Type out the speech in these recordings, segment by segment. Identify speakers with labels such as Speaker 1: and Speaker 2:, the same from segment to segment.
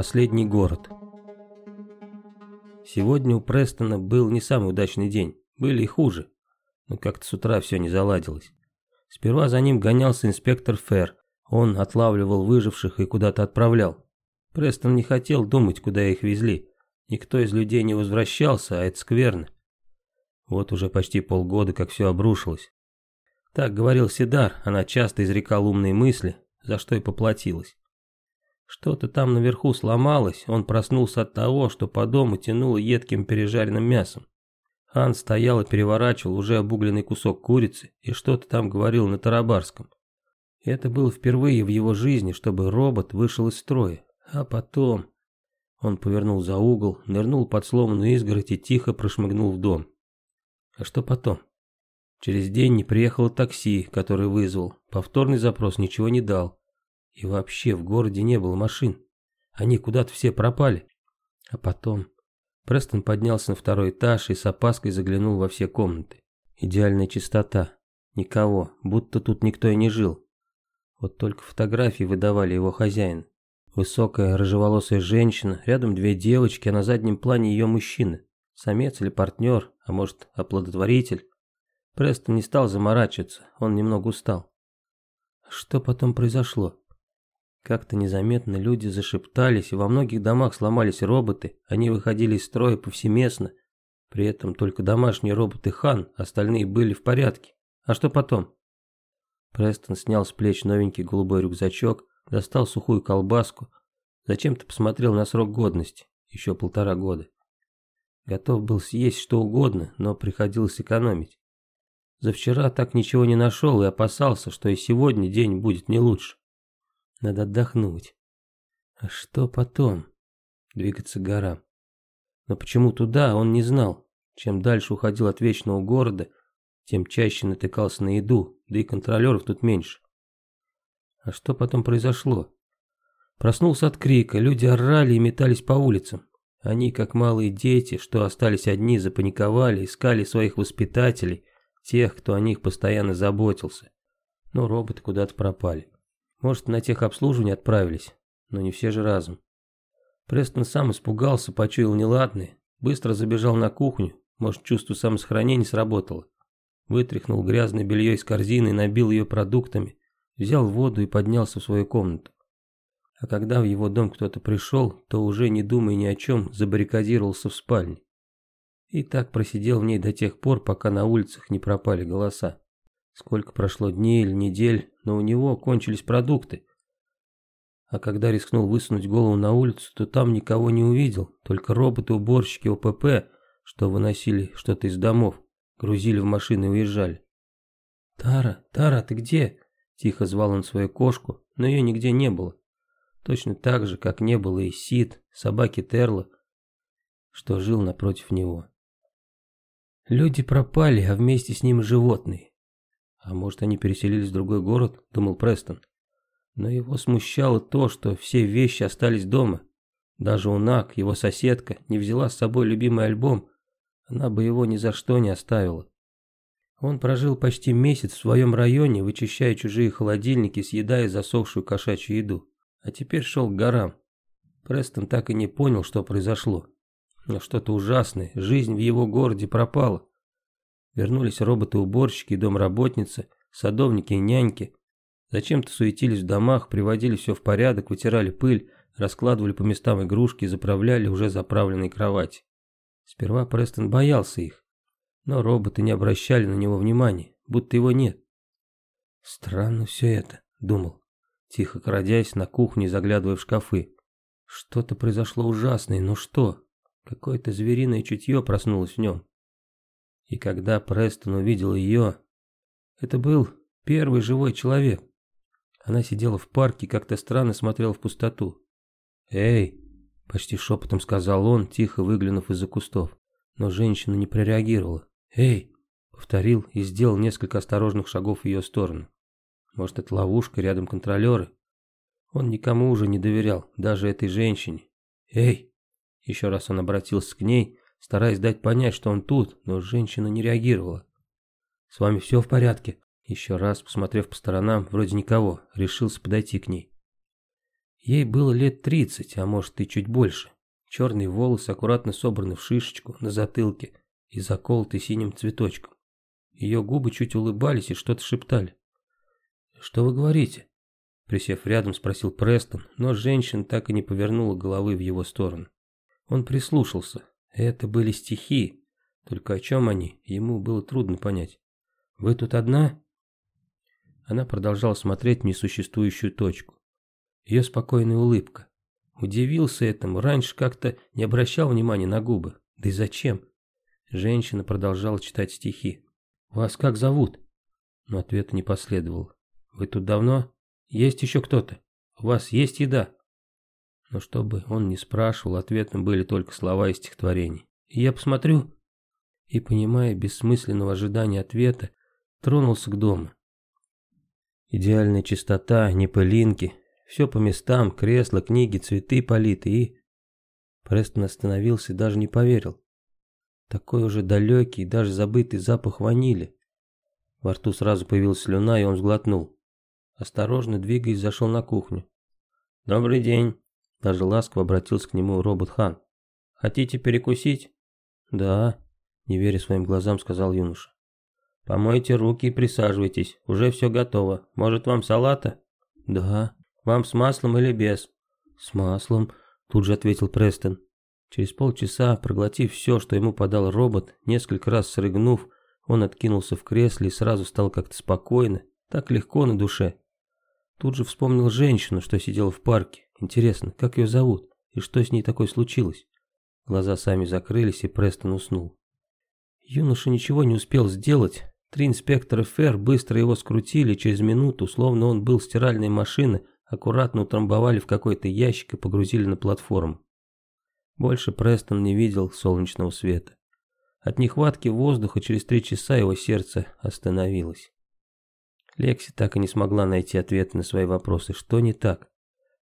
Speaker 1: Последний город. Сегодня у Престона был не самый удачный день, были и хуже, но как-то с утра все не заладилось. Сперва за ним гонялся инспектор Фер, он отлавливал выживших и куда-то отправлял. Престон не хотел думать, куда их везли. Никто из людей не возвращался, а это скверно. Вот уже почти полгода, как все обрушилось. Так говорил Сидар, она часто изрекала умные мысли, за что и поплатилась. Что-то там наверху сломалось, он проснулся от того, что по дому тянуло едким пережаренным мясом. Хан стоял и переворачивал уже обугленный кусок курицы и что-то там говорил на тарабарском. Это было впервые в его жизни, чтобы робот вышел из строя. А потом... Он повернул за угол, нырнул под сломанную изгородь и тихо прошмыгнул в дом. А что потом? Через день не приехало такси, который вызвал. Повторный запрос ничего не дал. И вообще в городе не было машин. Они куда-то все пропали. А потом... Престон поднялся на второй этаж и с опаской заглянул во все комнаты. Идеальная чистота. Никого, будто тут никто и не жил. Вот только фотографии выдавали его хозяин. Высокая рыжеволосая женщина, рядом две девочки, а на заднем плане ее мужчина. Самец или партнер, а может оплодотворитель. Престон не стал заморачиваться, он немного устал. Что потом произошло? Как-то незаметно люди зашептались, и во многих домах сломались роботы, они выходили из строя повсеместно. При этом только домашние роботы Хан, остальные были в порядке. А что потом? Престон снял с плеч новенький голубой рюкзачок, достал сухую колбаску, зачем-то посмотрел на срок годности, еще полтора года. Готов был съесть что угодно, но приходилось экономить. За вчера так ничего не нашел и опасался, что и сегодня день будет не лучше. Надо отдохнуть. А что потом? Двигаться к горам. Но почему туда, он не знал. Чем дальше уходил от вечного города, тем чаще натыкался на еду, да и контролеров тут меньше. А что потом произошло? Проснулся от крика, люди орали и метались по улицам. Они, как малые дети, что остались одни, запаниковали, искали своих воспитателей, тех, кто о них постоянно заботился. Но роботы куда-то пропали. Может, на техобслуживание отправились, но не все же разом. Престон сам испугался, почуял неладное, быстро забежал на кухню, может, чувство самосохранения сработало. Вытряхнул грязное белье из корзины набил ее продуктами, взял воду и поднялся в свою комнату. А когда в его дом кто-то пришел, то уже не думая ни о чем, забаррикадировался в спальне. И так просидел в ней до тех пор, пока на улицах не пропали голоса. Сколько прошло дней или недель, но у него кончились продукты. А когда рискнул высунуть голову на улицу, то там никого не увидел, только роботы-уборщики ОПП, что выносили что-то из домов, грузили в машины и уезжали. «Тара, Тара, ты где?» – тихо звал он свою кошку, но ее нигде не было. Точно так же, как не было и Сид, собаки Терла, что жил напротив него. Люди пропали, а вместе с ним животные. А может, они переселились в другой город, думал Престон. Но его смущало то, что все вещи остались дома. Даже Унак, его соседка, не взяла с собой любимый альбом, она бы его ни за что не оставила. Он прожил почти месяц в своем районе, вычищая чужие холодильники, съедая засохшую кошачью еду. А теперь шел к горам. Престон так и не понял, что произошло. Но что-то ужасное, жизнь в его городе пропала. Вернулись роботы-уборщики и домработницы, садовники и няньки. Зачем-то суетились в домах, приводили все в порядок, вытирали пыль, раскладывали по местам игрушки и заправляли уже заправленные кровати. Сперва Престон боялся их, но роботы не обращали на него внимания, будто его нет. «Странно все это», — думал, тихо крадясь на кухне заглядывая в шкафы. Что-то произошло ужасное, но что? Какое-то звериное чутье проснулось в нем. И когда Престон увидел ее, это был первый живой человек. Она сидела в парке и как-то странно смотрела в пустоту. «Эй!» – почти шепотом сказал он, тихо выглянув из-за кустов. Но женщина не прореагировала. «Эй!» – повторил и сделал несколько осторожных шагов в ее сторону. Может, это ловушка, рядом контролеры? Он никому уже не доверял, даже этой женщине. «Эй!» Еще раз он обратился к ней, стараясь дать понять, что он тут, но женщина не реагировала. «С вами все в порядке?» Еще раз, посмотрев по сторонам, вроде никого, решился подойти к ней. Ей было лет тридцать, а может и чуть больше. Черные волосы аккуратно собраны в шишечку на затылке и заколоты синим цветочком. Ее губы чуть улыбались и что-то шептали. «Что вы говорите?» Присев рядом, спросил Престон, но женщина так и не повернула головы в его сторону. Он прислушался. Это были стихи, только о чем они, ему было трудно понять. «Вы тут одна?» Она продолжала смотреть в несуществующую точку. Ее спокойная улыбка. Удивился этому, раньше как-то не обращал внимания на губы. Да и зачем? Женщина продолжала читать стихи. «Вас как зовут?» Но ответа не последовало. «Вы тут давно? Есть еще кто-то? У вас есть еда?» Но чтобы он не спрашивал, ответом были только слова из стихотворений. И я посмотрю, и, понимая бессмысленного ожидания ответа, тронулся к дому. Идеальная чистота, не пылинки, все по местам, кресла, книги, цветы политы и... Престон остановился и даже не поверил. Такой уже далекий, даже забытый запах ванили. Во рту сразу появилась слюна, и он сглотнул. Осторожно двигаясь, зашел на кухню. «Добрый день!» Даже ласково обратился к нему робот Хан. «Хотите перекусить?» «Да», — не веря своим глазам, сказал юноша. «Помойте руки и присаживайтесь, уже все готово. Может, вам салата?» «Да». «Вам с маслом или без?» «С маслом», — тут же ответил Престон. Через полчаса, проглотив все, что ему подал робот, несколько раз срыгнув, он откинулся в кресле и сразу стал как-то спокойно, так легко на душе. Тут же вспомнил женщину, что сидела в парке. Интересно, как ее зовут и что с ней такое случилось? Глаза сами закрылись, и Престон уснул. Юноша ничего не успел сделать. Три инспектора ФР быстро его скрутили, через минуту, словно он был стиральной машиной, аккуратно утрамбовали в какой-то ящик и погрузили на платформу. Больше Престон не видел солнечного света. От нехватки воздуха через три часа его сердце остановилось. Лекси так и не смогла найти ответы на свои вопросы. Что не так?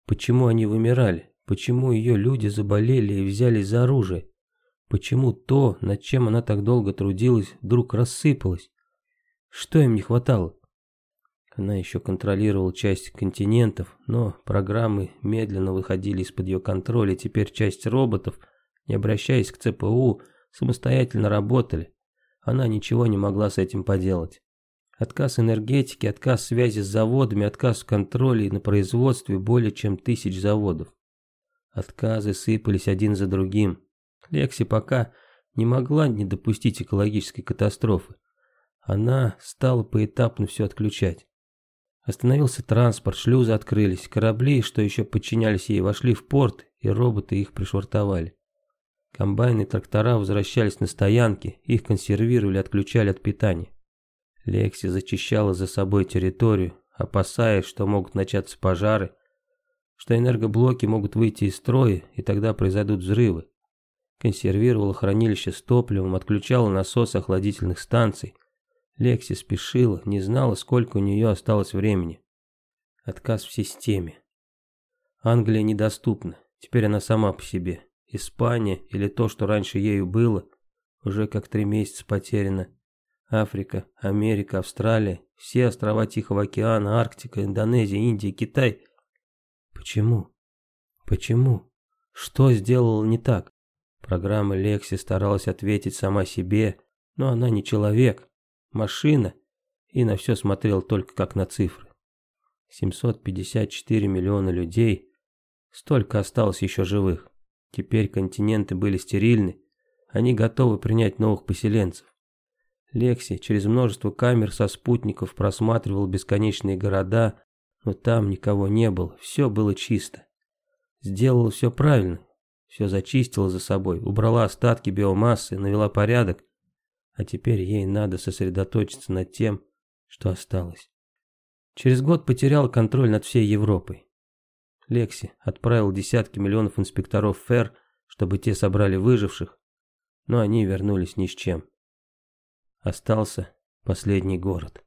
Speaker 1: Почему они вымирали? Почему ее люди заболели и взялись за оружие? Почему то, над чем она так долго трудилась, вдруг рассыпалось? Что им не хватало? Она еще контролировала часть континентов, но программы медленно выходили из-под ее контроля, теперь часть роботов, не обращаясь к ЦПУ, самостоятельно работали. Она ничего не могла с этим поделать. Отказ энергетики, отказ связи с заводами, отказ в контроле и на производстве более чем тысяч заводов. Отказы сыпались один за другим. Лекси пока не могла не допустить экологической катастрофы. Она стала поэтапно все отключать. Остановился транспорт, шлюзы открылись, корабли, что еще подчинялись ей, вошли в порт, и роботы их пришвартовали. Комбайны и трактора возвращались на стоянки, их консервировали, отключали от питания. Лекси зачищала за собой территорию, опасаясь, что могут начаться пожары, что энергоблоки могут выйти из строя, и тогда произойдут взрывы. Консервировала хранилище с топливом, отключала насосы охладительных станций, Лекси спешила, не знала, сколько у нее осталось времени. Отказ в системе. Англия недоступна, теперь она сама по себе. Испания, или то, что раньше ею было, уже как три месяца потеряно. Африка, Америка, Австралия, все острова Тихого океана, Арктика, Индонезия, Индия, Китай. Почему? Почему? Что сделала не так? Программа Лекси старалась ответить сама себе, но она не человек машина, и на все смотрел только как на цифры. 754 миллиона людей, столько осталось еще живых. Теперь континенты были стерильны, они готовы принять новых поселенцев. Лекси через множество камер со спутников просматривал бесконечные города, но там никого не было, все было чисто. Сделала все правильно, все зачистила за собой, убрала остатки биомассы, навела порядок, а теперь ей надо сосредоточиться над тем, что осталось. Через год потерял контроль над всей Европой. Лекси отправил десятки миллионов инспекторов ФЭР, чтобы те собрали выживших, но они вернулись ни с чем. Остался последний город.